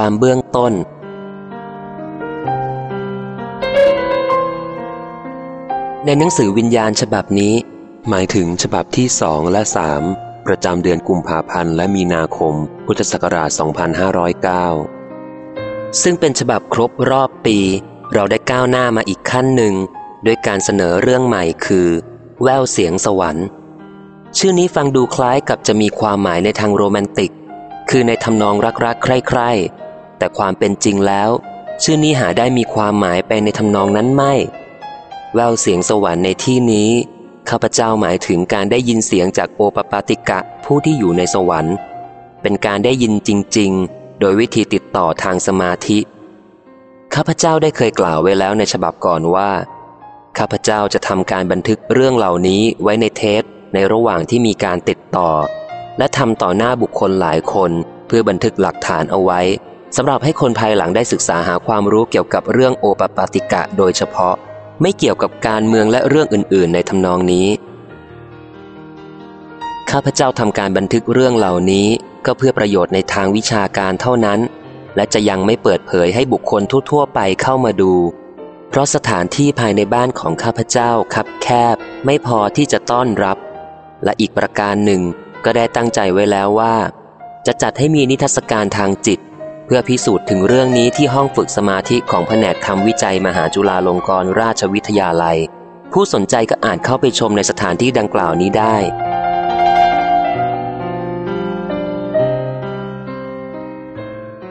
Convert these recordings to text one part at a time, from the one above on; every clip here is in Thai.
ความเบื้องต้น ในหนังสือวิญญาณฉบับนี้ หมายถึงฉบับที่สองและสามประจำเดือนกุมภาพันธ์และมีนาคม พุทธศักราช 2509 ซึ่งเป็นฉบับครบรอบปี เราได้ก้าวหน้ามาอีกขั้นหนึ่งด้วยการเสนอเรื่องใหม่คือ แววเสียงสวรรค์ ชื่อนี้ฟังดูคล้ายกับจะมีความหมายในทางโรแมนติก คือในทำนองรักๆ ใคร่ๆ แต่ความเป็นจริงแล้ว ชื่อนี้หาได้มีความหมายไปในทำนองนั้นไม่ แววเสียงสวรรค์ในที่นี้ ข้าพเจ้าหมายถึงการได้ยินเสียงจากโอปปาติกะผู้ที่อยู่ในสวรรค์ เป็นการได้ยินจริง ๆ โดยวิธีติดต่อทางสมาธิ ข้าพเจ้าได้เคยกล่าวไว้แล้วในฉบับก่อนว่า ข้าพเจ้าจะทำการบันทึกเรื่องเหล่านี้ไว้ในเทปในระหว่างที่มีการติดต่อ และทำต่อหน้าบุคคลหลายคนเพื่อบันทึกหลักฐานเอาไว้ สำหรับให้คนภายหลังได้ศึกษาหาความรู้เกี่ยวกับเรื่องโอปปาติกะโดยเฉพาะ ไม่เกี่ยวกับการเมืองและเรื่องอื่น ๆ ในทำนองนี้ ข้าพเจ้าทำการบันทึกเรื่องเหล่านี้ก็เพื่อประโยชน์ในทางวิชาการเท่านั้น และจะยังไม่เปิดเผยให้บุคคลทั่ว ๆ ไปเข้ามาดู เพราะสถานที่ภายในบ้านของข้าพเจ้าคับแคบ ไม่พอที่จะต้อนรับ และอีกประการหนึ่งก็ได้ตั้งใจไว้แล้วว่า จะจัดให้มีนิทรรศการทางจิต เพื่อพิสูจน์ถึงเรื่องนี้ที่ห้องฝึกสมาธิของแผนกทำวิจัยมหาจุฬาลงกรณราชวิทยาลัย ผู้สนใจก็อาจเข้าไปชมในสถานที่ดังกล่าวนี้ได้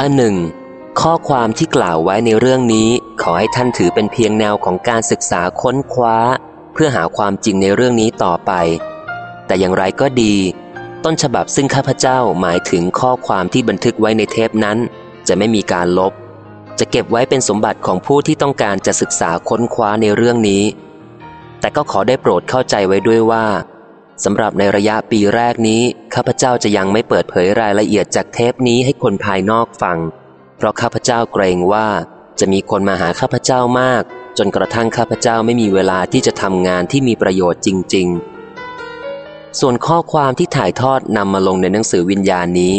อันหนึ่ง ข้อความที่กล่าวไว้ในเรื่องนี้ ขอให้ท่านถือเป็นเพียงแนวของการศึกษาค้นคว้า เพื่อหาความจริงในเรื่องนี้ต่อไป แต่อย่างไรก็ดี ต้นฉบับซึ่งข้าพเจ้าหมายถึงข้อความที่บันทึกไว้ในเทปนั้น จะไม่มีการลบ จะเก็บไว้เป็นสมบัติของผู้ที่ต้องการจะศึกษาค้นคว้าในเรื่องนี้ แต่ก็ขอได้โปรดเข้าใจไว้ด้วยว่าสำหรับในระยะปีแรกนี้ ข้าพเจ้าจะยังไม่เปิดเผยรายละเอียดจากเทปนี้ให้คนภายนอกฟัง เพราะข้าพเจ้าเกรงว่าจะมีคนมาหาข้าพเจ้ามาก จนกระทั่งข้าพเจ้าไม่มีเวลาที่จะทำงานที่มีประโยชน์จริง ๆ ส่วนข้อความที่ถ่ายทอดนำมาลงในหนังสือวิญญาณนี้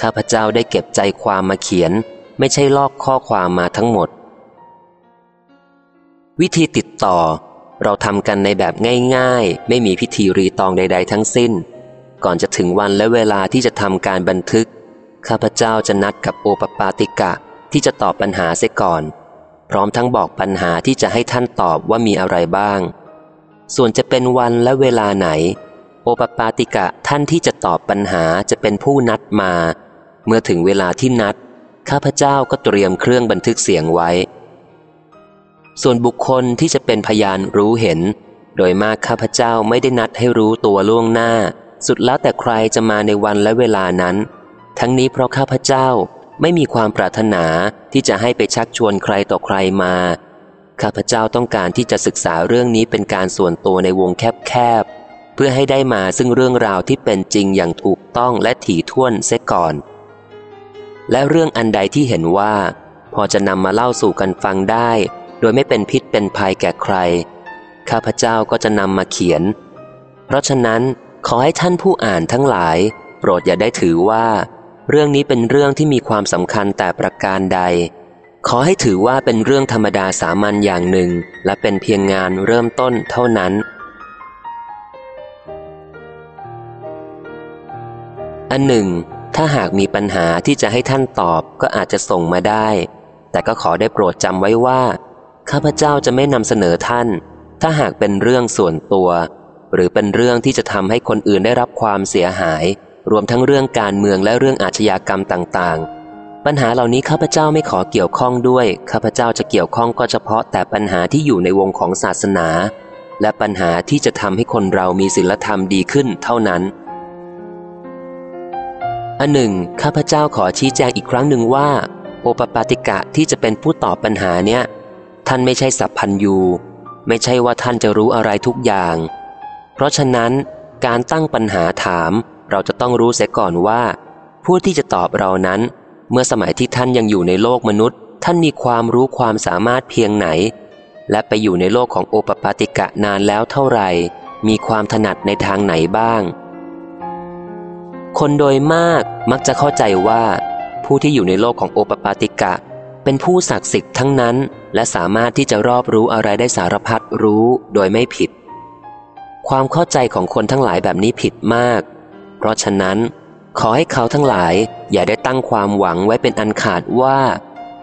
ข้าพเจ้าได้เก็บใจความมาเขียน ไม่ใช่ลอกข้อความมาทั้งหมด วิธีติดต่อ เราทำกันในแบบง่ายๆ ไม่มีพิธีรีตองใด ๆ ทั้งสิ้น ก่อนจะถึงวันและเวลาที่จะทำการบันทึก ข้าพเจ้าจะนัดกับโอปปาติกะที่จะตอบปัญหาเสียก่อน พร้อมทั้งบอกปัญหาที่จะให้ท่านตอบว่ามีอะไรบ้าง ส่วนจะเป็นวันและเวลาไหนโอปปาติกะท่านที่จะตอบปัญหาจะเป็นผู้นัดมา เมื่อถึงเวลาที่นัด ข้าพเจ้าก็เตรียมเครื่องบันทึกเสียงไว้ ส่วนบุคคลที่จะเป็นพยานรู้เห็น โดยมากข้าพเจ้าไม่ได้นัดให้รู้ตัวล่วงหน้า สุดแล้วแต่ใครจะมาในวันและเวลานั้น ทั้งนี้เพราะข้าพเจ้าไม่มีความปรารถนาที่จะให้ไปชักชวนใครต่อใครมา ข้าพเจ้าต้องการที่จะศึกษาเรื่องนี้เป็นการส่วนตัวในวงแคบๆ เพื่อให้ได้มาซึ่งเรื่องราวที่เป็นจริงอย่างถูกต้องและถี่ถ้วนเสียก่อน และเรื่องอันใดที่เห็นว่า พอจะนำมาเล่าสู่กันฟังได้ โดยไม่เป็นพิษเป็นภัยแก่ใคร ข้าพเจ้าก็จะนำมาเขียน เพราะฉะนั้นขอให้ท่านผู้อ่านทั้งหลาย โปรดอย่าได้ถือว่า เรื่องนี้เป็นเรื่องที่มีความสำคัญแต่ประการใด ขอให้ถือว่าเป็นเรื่องธรรมดาสามัญอย่างหนึ่ง และเป็นเพียงงานเริ่มต้นเท่านั้นอันหนึ่ง ถ้าหากมีปัญหาที่จะให้ท่านตอบก็อาจจะส่งมาได้ แต่ก็ขอได้โปรดจำไว้ว่า ข้าพเจ้าจะไม่นำเสนอท่าน ถ้าหากเป็นเรื่องส่วนตัว หรือเป็นเรื่องที่จะทำให้คนอื่นได้รับความเสียหาย รวมทั้งเรื่องการเมืองและเรื่องอาชญากรรมต่างๆ ปัญหาเหล่านี้ข้าพเจ้าไม่ขอเกี่ยวข้องด้วย ข้าพเจ้าจะเกี่ยวข้องก็เฉพาะแต่ปัญหาที่อยู่ในวงของศาสนา และปัญหาที่จะทำให้คนเรามีศีลธรรมดีขึ้นเท่านั้น อันหนึ่ง ข้าพเจ้าขอชี้แจงอีกครั้งหนึ่งว่า โอปปาติกะที่จะเป็นผู้ตอบปัญหาเนี่ย ท่านไม่ใช่สัพพันยู ไม่ใช่ว่าท่านจะรู้อะไรทุกอย่าง เพราะฉะนั้นการตั้งปัญหาถามเราจะต้องรู้เสียก่อนว่า ผู้ที่จะตอบเรานั้น เมื่อสมัยที่ท่านยังอยู่ในโลกมนุษย์ ท่านมีความรู้ความสามารถเพียงไหน และไปอยู่ในโลกของโอปปาติกะนานแล้วเท่าไหร่มีความถนัดในทางไหนบ้าง คนโดยมากมักจะเข้าใจว่า ผู้ที่อยู่ในโลกของโอปปาติกะ เป็นผู้ศักดิ์สิทธิ์ทั้งนั้น และสามารถที่จะรอบรู้อะไรได้สารพัดรู้โดยไม่ผิด ความเข้าใจของคนทั้งหลายแบบนี้ผิดมาก เพราะฉะนั้น ขอให้เขาทั้งหลายอย่าได้ตั้งความหวังไว้เป็นอันขาดว่า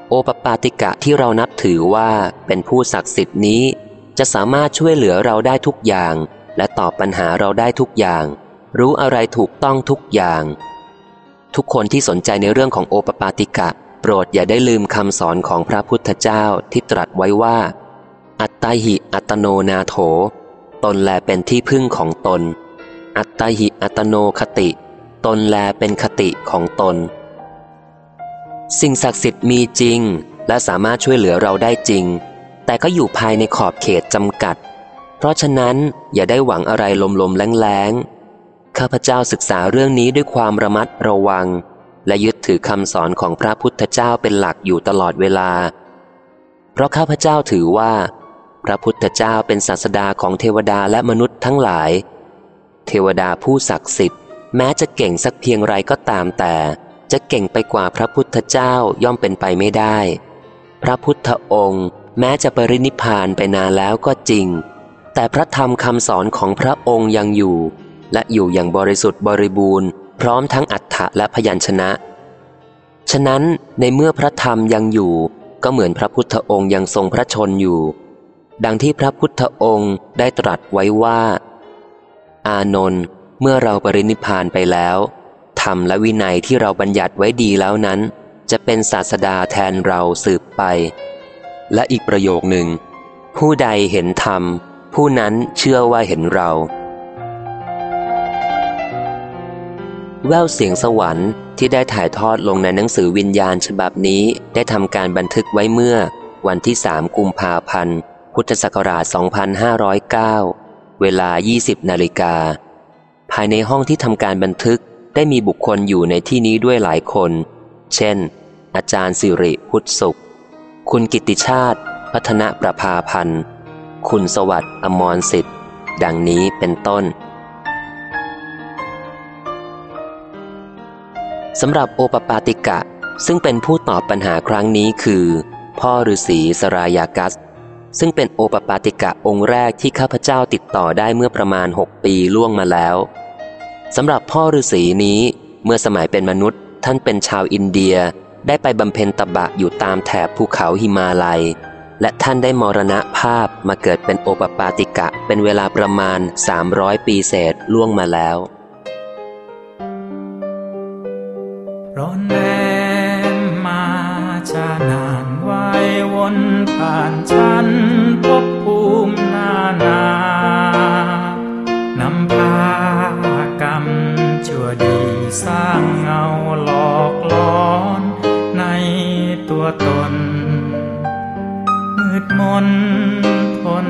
โอปปาติกะที่เรานับถือว่าเป็นผู้ศักดิ์สิทธิ์นี้ จะสามารถช่วยเหลือเราได้ทุกอย่าง และตอบปัญหาเราได้ทุกอย่าง รู้อะไรถูกต้องทุกอย่าง ทุกคนที่สนใจในเรื่องของโอปปาติกะ โปรดอย่าได้ลืมคำสอนของพระพุทธเจ้าที่ตรัสไว้ว่า อัตตหิอัตโนนาโถ ตนแลเป็นที่พึ่งของตน อัตตหิอัตโนคติ ตนแลเป็นคติของตน สิ่งศักดิ์สิทธิ์มีจริง และสามารถช่วยเหลือเราได้จริง แต่ก็อยู่ภายในขอบเขตจำกัด เพราะฉะนั้นอย่าได้หวังอะไรลมๆแรงๆ ข้าพเจ้าศึกษาเรื่องนี้ด้วยความระมัดระวัง และยึดถือคำสอนของพระพุทธเจ้าเป็นหลักอยู่ตลอดเวลา เพราะข้าพเจ้าถือว่า พระพุทธเจ้าเป็นศาสดาของเทวดาและมนุษย์ทั้งหลาย เทวดาผู้ศักดิ์สิทธิ์แม้จะเก่งสักเพียงไรก็ตามแต่ จะเก่งไปกว่าพระพุทธเจ้าย่อมเป็นไปไม่ได้ พระพุทธองค์ แม้จะปรินิพานไปนานแล้วก็จริง แต่พระธรรมคำสอนของพระองค์ยังอยู่ และอยู่อย่างบริสุทธิ์บริบูรณ์ พร้อมทั้งอัฏฐะและพยัญชนะ ฉะนั้นในเมื่อพระธรรมยังอยู่ ก็เหมือนพระพุทธองค์ยังทรงพระชนอยู่ ดังที่พระพุทธองค์ได้ตรัสไว้ว่า อานนท์เมื่อเราปรินิพานไปแล้วธรรมและวินัยที่เราบัญญัติไว้ดีแล้วนั้น จะเป็นศาสดาแทนเราสืบไป และอีกประโยคหนึ่ง ผู้ใดเห็นธรรม ผู้นั้นเชื่อว่าเห็นเรา แววเสียงสวรรค์ที่ได้ถ่ายทอดลงในหนังสือวิญญาณฉบับนี้ได้ทำการบันทึกไว้เมื่อ วันที่สามกุมภาพันธ์ พุทธศักราช 2509 เวลา 20 นาฬิกา ภายในห้องที่ทำการบันทึกได้มีบุคคลอยู่ในที่นี้ด้วยหลายคน เช่น อาจารย์สิริพุทธสุข คุณกิติชาติ พัฒนประภาพันธ์ คุณสวัสดิ์อมรสิทธิ์ ดังนี้เป็นต้น สำหรับโอปปาติกะ ซึ่งเป็นผู้ตอบปัญหาครั้งนี้คือ พ่อฤาษีสรายากัส ซึ่งเป็นโอปปาติกะองค์แรกที่ข้าพเจ้าติดต่อได้เมื่อประมาณ 6 ปีล่วงมาแล้วสำหรับพ่อฤาษีนี้เมื่อสมัยเป็นมนุษย์ ท่านเป็นชาวอินเดียได้ไปบำเพ็ญตบะอยู่ตามแถบภูเขาหิมาลัย และท่านได้มรณภาพมาเกิดเป็นโอปปาติกะเป็นเวลาประมาณ 300 ปีเศษล่วงมาแล้ว ร้อนแรมมาชานานไว้วนผ่านฉันพบภูมินานานำพากรรมชั่วดีสร้างเงาหลอกหลอนในตัวตนมืดมนทน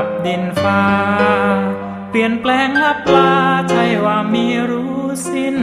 ดับดินฟ้า เปลี่ยนแปลงลับลาใช่ว่ามีรู้สิ้น